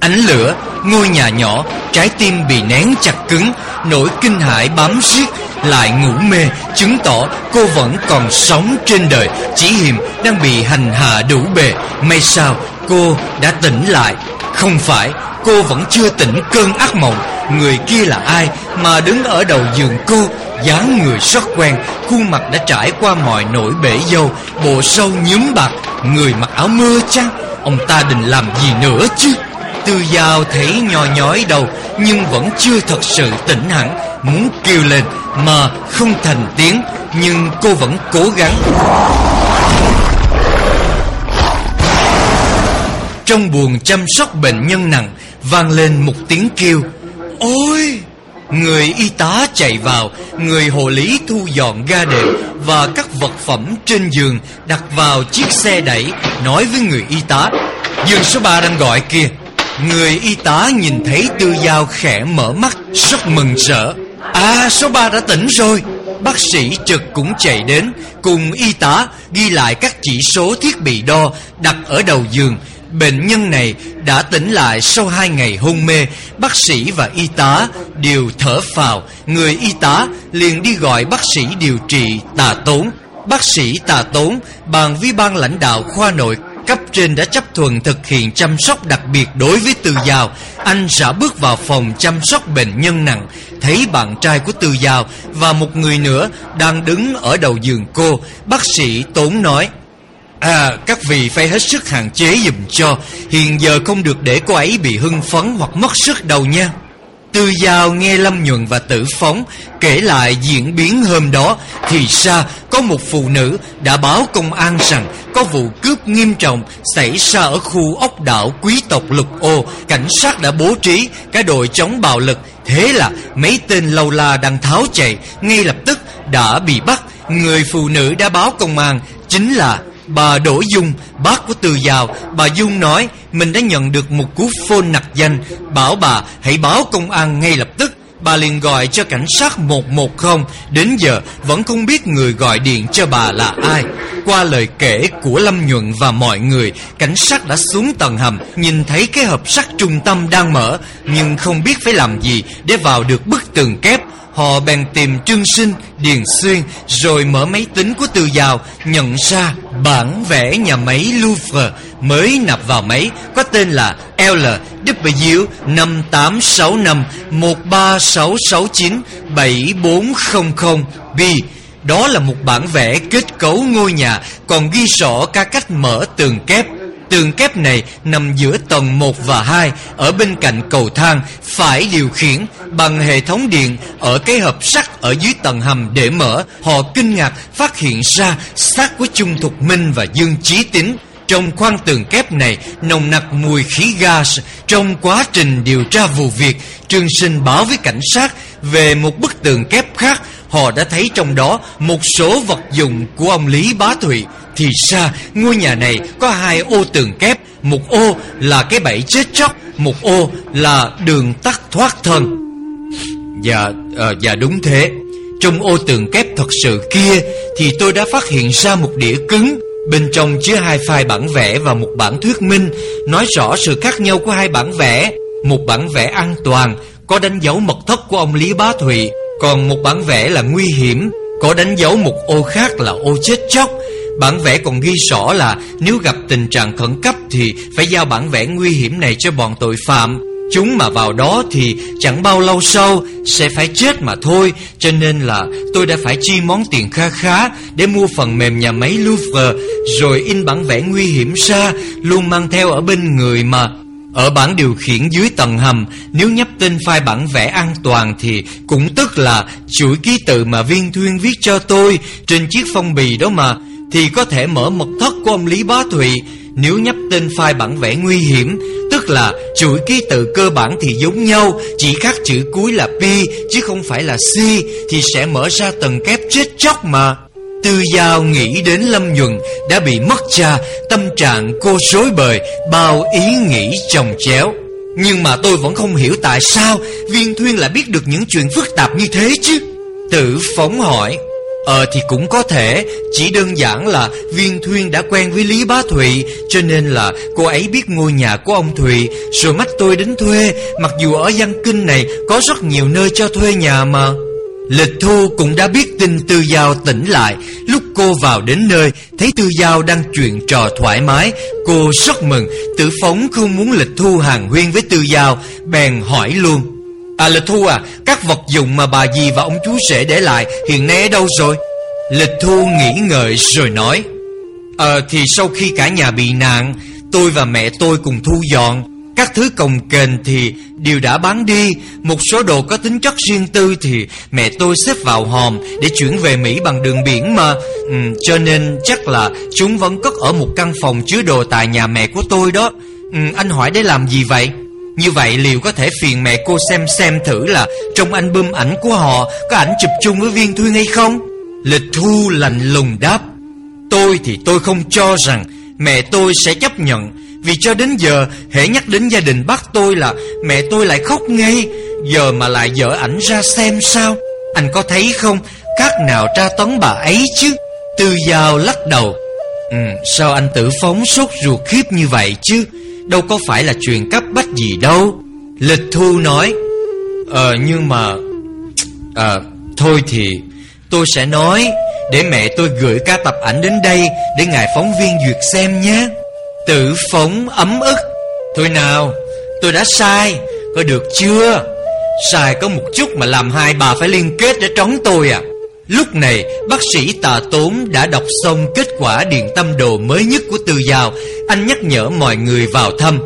Ánh lửa, ngôi nhà nhỏ, trái tim bị nén chặt cứng, nỗi kinh hãi bám riết, lại ngủ mê, chứng tỏ cô vẫn còn sống trên đời. Chỉ hiềm đang bị hành hạ đủ bề. May sao cô đã tỉnh lại. Không phải, cô vẫn chưa tỉnh cơn ác mộng. Người kia là ai mà đứng ở đầu giường cô, dáng người rất quen, khuôn mặt đã trải qua mọi nỗi bể dâu, bộ sâu nhúm bạc, người mặc áo mưa chăng? Ông ta định làm gì nữa chứ? Tư Giao thấy nhò nhói đầu Nhưng vẫn chưa thật sự tỉnh hẳn. Muốn kêu lên mà không thành tiếng, Nhưng cô vẫn cố gắng. Trong buồng chăm sóc bệnh nhân nặng, vang lên một tiếng kêu. Ôi! Người y tá chạy vào, Người hộ lý thu dọn ga đệm Và các vật phẩm trên giường, Đặt vào chiếc xe đẩy, Nói với người y tá. Giường số 3 đang gọi kìa. Người y tá nhìn thấy Tư Giao khẽ mở mắt, Rất mừng rỡ. À số 3 đã tỉnh rồi? Bác sĩ trực cũng chạy đến, Cùng y tá ghi lại các chỉ số thiết bị đo Đặt ở đầu giường. Bệnh nhân này đã tỉnh lại sau hai ngày hôn mê. Bác sĩ và y tá đều thở phào. Người y tá liền đi gọi bác sĩ điều trị tà tốn. Bác sĩ tà tốn, bàn với ban lãnh đạo khoa nội Cấp trên đã chấp thuận thực hiện chăm sóc đặc biệt đối với Từ Giao. Anh đã bước vào phòng chăm sóc bệnh nhân nặng. Thấy bạn trai của Từ Giao Và một người nữa đang đứng ở đầu giường cô, Bác sĩ Tốn nói À các vị phải hết sức hạn chế dùm cho. Hiện giờ không được để cô ấy bị hưng phấn hoặc mất sức đâu nha. Tư Giao nghe Lâm Nhuận và Tử Phóng kể lại diễn biến hôm đó, Thì ra có một phụ nữ đã báo công an rằng Có vụ cướp nghiêm trọng xảy ra ở khu ốc đảo quý tộc Lục Ô. Cảnh sát đã bố trí cả đội chống bạo lực, Thế là mấy tên lâu la đang tháo chạy, Ngay lập tức đã bị bắt. Người phụ nữ đã báo công an chính là Bà Đỗ Dung, bác của Từ Giào, bà Dung nói mình đã nhận được một cú phone nặc danh, bảo bà hãy báo công an ngay lập tức. Bà liền gọi cho cảnh sát 110 Đến giờ vẫn không biết người gọi điện cho bà là ai. Qua lời kể của Lâm Nhuận và mọi người Cảnh sát đã xuống tầng hầm Nhìn thấy cái hộp sắt trung tâm đang mở Nhưng không biết phải làm gì Để vào được bức tường kép. Họ bèn tìm Trương Sinh, Điền Xuyên Rồi mở máy tính của Từ Giào Nhận ra bản vẽ nhà máy Louvre Mới nạp vào máy Có tên là LW 5865 13669 7400 B. Đó là một bản vẽ kết cấu ngôi nhà Còn ghi rõ các cách mở tường kép. Tường kép này nằm giữa tầng 1 và 2 Ở bên cạnh cầu thang, Phải điều khiển bằng hệ thống điện Ở cái hộp sắt ở dưới tầng hầm để mở. Họ kinh ngạc phát hiện ra xác của Trung Thục Minh và Dương Chí Tính trong khoang tường kép này nồng nặc mùi khí gas. Trong quá trình điều tra vụ việc, Trương Sinh báo với cảnh sát Về một bức tường kép khác. Họ đã thấy trong đó một số vật dụng của ông Lý Bá Thụy. Thì ra ngôi nhà này có hai ô tường kép Một ô là cái bẫy chết chóc Một ô là đường tắt thoát thân. Dạ, à, dạ đúng thế. Trong ô tường kép thật sự kia Thì tôi đã phát hiện ra một đĩa cứng. Bên trong chứa hai file bản vẽ và một bản thuyết minh Nói rõ sự khác nhau của hai bản vẽ. Một bản vẽ an toàn Có đánh dấu mật thất của ông Lý Bá Thụy. Còn một bản vẽ là nguy hiểm Có đánh dấu một ô khác là ô chết chóc. Bản vẽ còn ghi rõ là Nếu gặp tình trạng khẩn cấp Thì phải giao bản vẽ nguy hiểm này cho bọn tội phạm. Chúng mà vào đó thì chẳng bao lâu sau sẽ phải chết mà thôi, Cho nên là tôi đã phải chi món tiền kha khá Để mua phần mềm nhà máy Louvre, Rồi in bản vẽ nguy hiểm ra, Luôn mang theo ở bên người mà. Ở bản điều khiển dưới tầng hầm, Nếu nhấp tên file bản vẽ an toàn Thì cũng tức là chuỗi ký tự mà viên thuyên viết cho tôi Trên chiếc phong bì đó mà. Thì có thể mở mật thất của ông Lý Bá Thụy nếu nhấp tên file bản vẽ nguy hiểm, Tức là chuỗi ký tự cơ bản thì giống nhau, Chỉ khác chữ cuối là P chứ không phải là C Thì sẽ mở ra tầng kép chết chóc mà. Tư Giao nghĩ đến Lâm Nhuận đã bị mất cha, Tâm trạng cô rối bời, Bao ý nghĩ chồng chéo. Nhưng mà tôi vẫn không hiểu tại sao Viên Thuyên lại biết được những chuyện phức tạp như thế chứ? Tử phóng hỏi. Ờ thì cũng có thể. Chỉ đơn giản là Viên Thuyên đã quen với Lý Bá Thụy, Cho nên là cô ấy biết ngôi nhà của ông Thụy. Rồi mắt tôi đến thuê. Mặc dù ở Văn Kinh này Có rất nhiều nơi cho thuê nhà mà. Lịch Thu cũng đã biết tin Tư Giao tỉnh lại. Lúc cô vào đến nơi, Thấy Tư Giao đang chuyện trò thoải mái. Cô rất mừng. Tử phóng không muốn Lịch Thu hàng huyên với Tư Giao, Bèn hỏi luôn. À Lịch Thu à Các vật dụng mà bà dì và ông chú rể để lại Hiện nay ở đâu rồi? Lịch Thu nghĩ ngợi rồi nói Ờ thì sau khi cả nhà bị nạn Tôi và mẹ tôi cùng thu dọn. Các thứ cồng kềnh thì đều đã bán đi. Một số đồ có tính chất riêng tư thì mẹ tôi xếp vào hòm Để chuyển về Mỹ bằng đường biển mà. Ừ, Cho nên chắc là chúng vẫn cất ở một căn phòng chứa đồ tại nhà mẹ của tôi đó. Ừ, Anh hỏi để làm gì vậy? Như vậy liệu có thể phiền mẹ cô xem xem thử là Trong album ảnh của họ có ảnh chụp chung với Viên Thuyên hay không? Lịch Thu lạnh lùng đáp Tôi thì tôi không cho rằng mẹ tôi sẽ chấp nhận vì cho đến giờ hễ nhắc đến gia đình bắt tôi là Mẹ tôi lại khóc ngay. Giờ mà lại dở ảnh ra xem sao? Anh có thấy không? Khác nào tra tấn bà ấy chứ. Tư Giao lắc đầu ừ, Sao anh tử phóng sốt ruột khiếp như vậy chứ? Đâu có phải là chuyện cấp bách gì đâu. Lịch Thu nói Ờ nhưng mà Ờ thôi thì Tôi sẽ nói, Để mẹ tôi gửi ca tập ảnh đến đây Để ngài phóng viên duyệt xem nhé. Tự phóng ấm ức, Thôi nào, Tôi đã sai, Có được chưa? Sai có một chút mà làm hai bà phải liên kết để trống tôi à. Lúc này bác sĩ tà tốn đã đọc xong kết quả điện tâm đồ mới nhất của Tư Giao. Anh nhắc nhở mọi người vào thăm.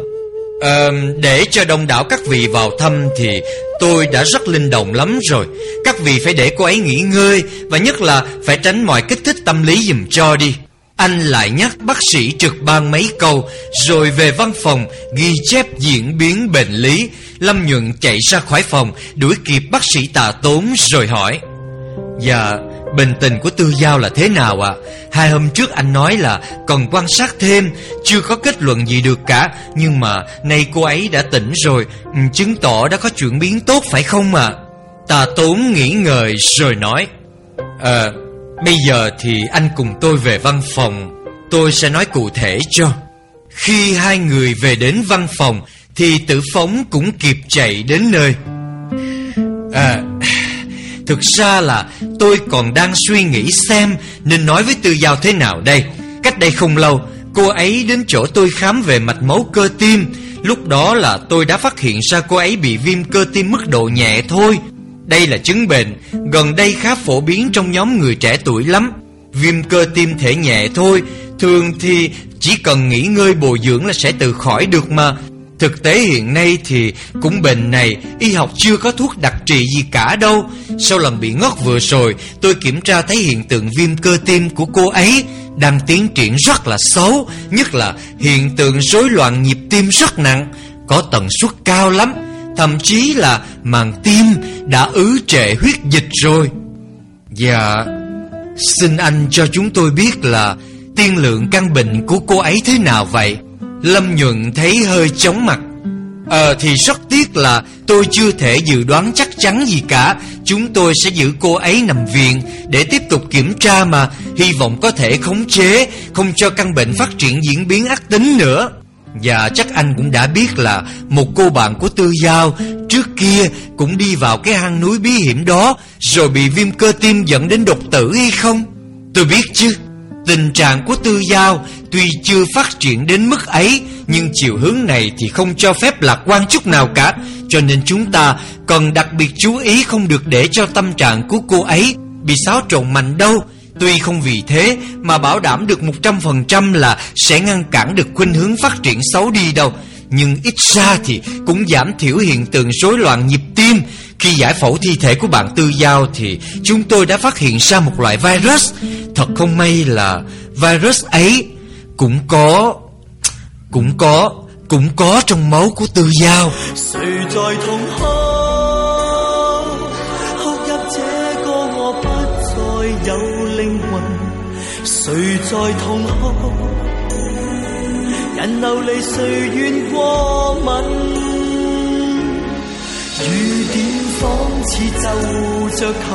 À, Để cho đông đảo các vị vào thăm thì tôi đã rất linh động lắm rồi. Các vị phải để cô ấy nghỉ ngơi Và nhất là phải tránh mọi kích thích tâm lý dùm cho đi. Anh lại nhắc bác sĩ trực ban mấy câu Rồi về văn phòng ghi chép diễn biến bệnh lý. Lâm Nhuận chạy ra khỏi phòng Đuổi kịp bác sĩ tà tốn rồi hỏi. Dạ Bệnh tình của Tư Giao là thế nào ạ? À? Hai hôm trước anh nói là còn quan sát thêm, Chưa có kết luận gì được cả Nhưng mà nay cô ấy đã tỉnh rồi ừ, Chứng tỏ đã có chuyển biến tốt phải không ạ? À? Tà tốn nghĩ ngợi rồi nói Ờ Bây giờ thì anh cùng tôi về văn phòng, Tôi sẽ nói cụ thể cho Khi hai người về đến văn phòng Thì tử phóng cũng kịp chạy đến nơi À Thực ra là tôi còn đang suy nghĩ xem Nên nói với Tư Giao thế nào đây Cách đây không lâu Cô ấy đến chỗ tôi khám về mạch máu cơ tim Lúc đó là tôi đã phát hiện ra cô ấy bị viêm cơ tim mức độ nhẹ thôi đây là chứng bệnh gần đây khá phổ biến trong nhóm người trẻ tuổi lắm. Viêm cơ tim thể nhẹ thôi, thường thì chỉ cần nghỉ ngơi bồi dưỡng là sẽ tự khỏi được mà. Thực tế hiện nay thì cũng bệnh này y học chưa có thuốc đặc trị gì cả đâu. Sau lần bị ngất vừa rồi, tôi kiểm tra thấy hiện tượng viêm cơ tim của cô ấy đang tiến triển rất là xấu, nhất là hiện tượng rối loạn nhịp tim rất nặng, có tần suất cao lắm. Thậm chí là màng tim đã ứ trệ huyết dịch rồi. Dạ Xin anh cho chúng tôi biết là Tiên lượng căn bệnh của cô ấy thế nào vậy? Lâm Nhuận thấy hơi chóng mặt. Ờ thì rất tiếc là tôi chưa thể dự đoán chắc chắn gì cả. Chúng tôi sẽ giữ cô ấy nằm viện Để tiếp tục kiểm tra mà Hy vọng có thể khống chế, Không cho căn bệnh phát triển diễn biến ác tính nữa. Và chắc anh cũng đã biết là Một cô bạn của Tư Giao Trước kia cũng đi vào cái hang núi bí hiểm đó, Rồi bị viêm cơ tim dẫn đến đột tử hay không? Tôi biết chứ. Tình trạng của Tư Giao Tuy chưa phát triển đến mức ấy, Nhưng chiều hướng này thì không cho phép lạc quan chút nào cả. Cho nên chúng ta cần đặc biệt chú ý Không được để cho tâm trạng của cô ấy Bị xáo trộn mạnh đâu. Tuy không vì thế mà bảo đảm được 100% là sẽ ngăn cản được khuynh hướng phát triển xấu đi đâu. Nhưng ít ra thì cũng giảm thiểu hiện tượng rối loạn nhịp tim. Khi giải phẫu thi thể của bạn Tư Giao thì chúng tôi đã phát hiện ra một loại virus. Thật không may là virus ấy cũng có Cũng có Cũng có trong máu của Tư Giao 谁在痛哭？人流离，谁愿过问？雨点仿似 似就着球，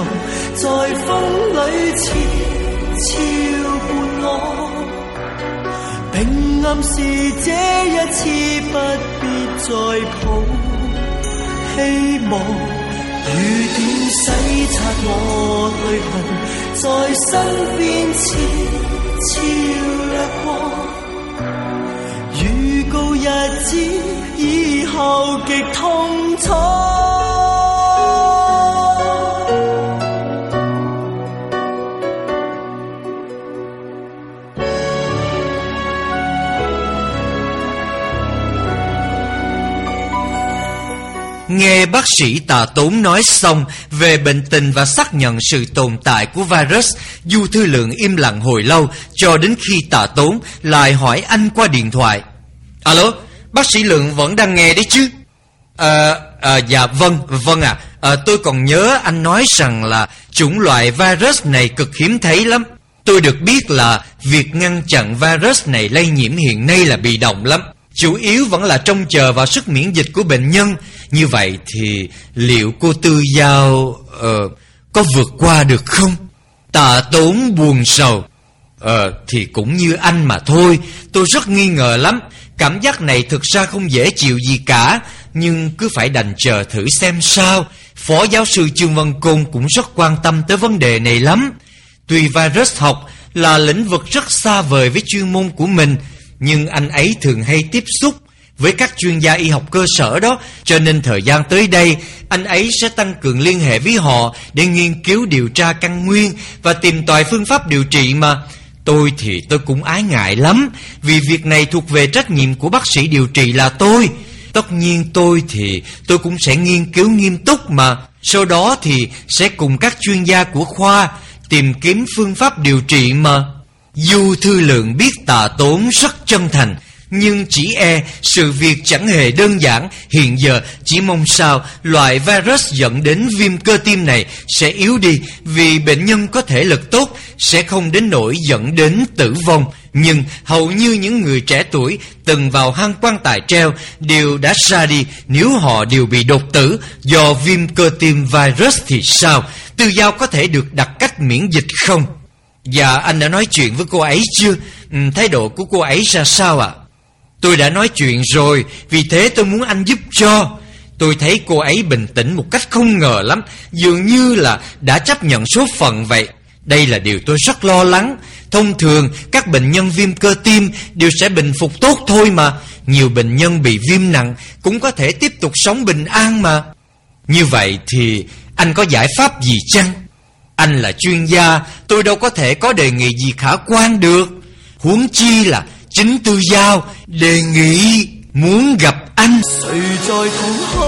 在风里悄 悄伴我。并暗示这一次不必再抱，希望雨点洗刷我泪痕，在身边悄悄掠过，预告日子以后极痛楚。Nghe bác sĩ tà tốn nói xong về bệnh tình và xác nhận sự tồn tại của virus, Du Thư Lượng im lặng hồi lâu cho đến khi tà tốn lại hỏi anh qua điện thoại. Alo, bác sĩ Lượng vẫn đang nghe đấy chứ? À, à, dạ vâng, vâng ạ. À. À, tôi còn nhớ anh nói rằng là chủng loại virus này cực hiếm thấy lắm. Tôi được biết là việc ngăn chặn virus này lây nhiễm hiện nay là bị động lắm. Chủ yếu vẫn là trông chờ vào sức miễn dịch của bệnh nhân. Như vậy thì liệu cô Tư Giao uh, có vượt qua được không? Tạ tốn buồn sầu. Ờ thì cũng như anh mà thôi. Tôi rất nghi ngờ lắm. Cảm giác này thực ra không dễ chịu gì cả. Nhưng cứ phải đành chờ thử xem sao. Phó giáo sư Trương Văn Côn cũng rất quan tâm tới vấn đề này lắm. Tuy virus học là lĩnh vực rất xa vời với chuyên môn của mình nhưng anh ấy thường hay tiếp xúc với các chuyên gia y học cơ sở đó. Cho nên thời gian tới đây, Anh ấy sẽ tăng cường liên hệ với họ Để nghiên cứu, điều tra căn nguyên Và tìm tòi phương pháp điều trị mà. Tôi thì tôi cũng ái ngại lắm, Vì việc này thuộc về trách nhiệm của bác sĩ điều trị là tôi. Tất nhiên tôi thì tôi cũng sẽ nghiên cứu nghiêm túc mà. Sau đó thì sẽ cùng các chuyên gia của khoa Tìm kiếm phương pháp điều trị mà dù thư lượng biết tà tốn rất chân thành, nhưng chỉ e sự việc chẳng hề đơn giản. Hiện giờ, chỉ mong sao loại virus dẫn đến viêm cơ tim này sẽ yếu đi, Vì bệnh nhân có thể lực tốt, sẽ không đến nỗi dẫn đến tử vong. Nhưng hầu như những người trẻ tuổi từng vào hang quan tài treo Đều đã ra đi. Nếu họ đều bị đột tử do viêm cơ tim virus thì sao? Tư giao có thể được đặt cách miễn dịch không? Dạ anh đã nói chuyện với cô ấy chưa? Ừ, Thái độ của cô ấy ra sao ạ? Tôi đã nói chuyện rồi Vì thế tôi muốn anh giúp cho. Tôi thấy cô ấy bình tĩnh một cách không ngờ lắm Dường như là đã chấp nhận số phận vậy. Đây là điều tôi rất lo lắng. Thông thường các bệnh nhân viêm cơ tim Đều sẽ bình phục tốt thôi mà. Nhiều bệnh nhân bị viêm nặng Cũng có thể tiếp tục sống bình an mà. Như vậy thì anh có giải pháp gì chăng? Anh là chuyên gia, Tôi đâu có thể có đề nghị gì khả quan được. Huống chi là chính tư giao Đề nghị muốn gặp anh.